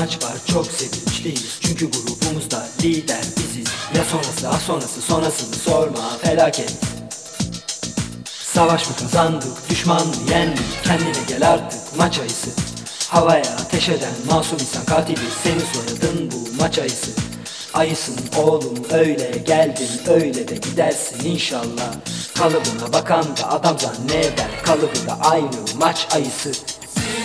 maç var çok sevinçliyiz Çünkü grubumuzda lider biziz. Ya sonrası ah sonrası sonrasını sorma felaket. Savaş mı kazandık düşman mı yendik? Kendine gel artık maç ayısı. Havaya ateş eden masum insan katili Senin soyadın bu maç ayısı. Ayısın oğlum öyle geldin öyle de gidersin inşallah. Kalıbına bakan da adam zanneder Kalıbı da aynı maç ayısı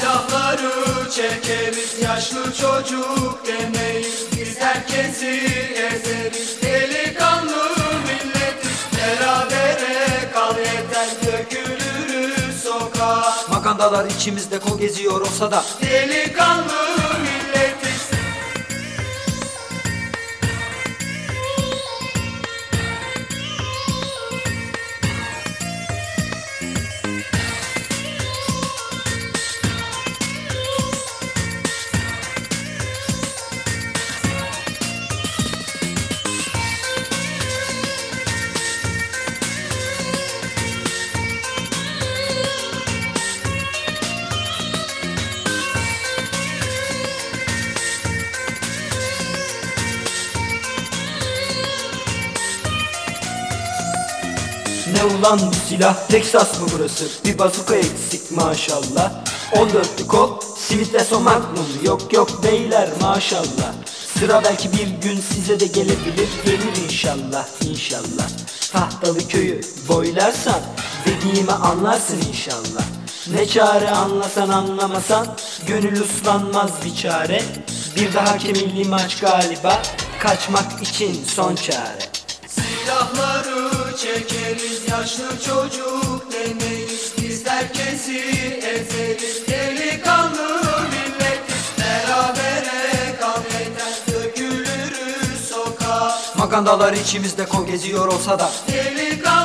Silahları çekeriz yaşlı çocuk demeyiz Biz herkesi ezeriz delikanlı milletiz Berabere kal yeter dökülürüz sokağa. Magandalar içimizde kol geziyor olsa da Delikanlı Ne ulan bu silah Texas mı burası? Bir bazuka eksik maşallah. 14'lü kol Simitle son magnum. Yok yok beyler maşallah. Sıra belki bir gün size de gelebilir. Gelir inşallah inşallah. Tahtalı köyü boylarsan Dediğimi anlarsın inşallah. Ne çare anlasan anlamasan Gönül uslanmaz bir çare. Bir daha milli maç galiba Kaçmak için son çare. Silahları çekeriz yaşlı çocuk demeyiz. Biz herkesi ezeriz. Delikanlı milletiz Berabere kal. Yeter dökülürüz sokağa. Magandalar içimizde kol geziyor olsa da. Delikanlı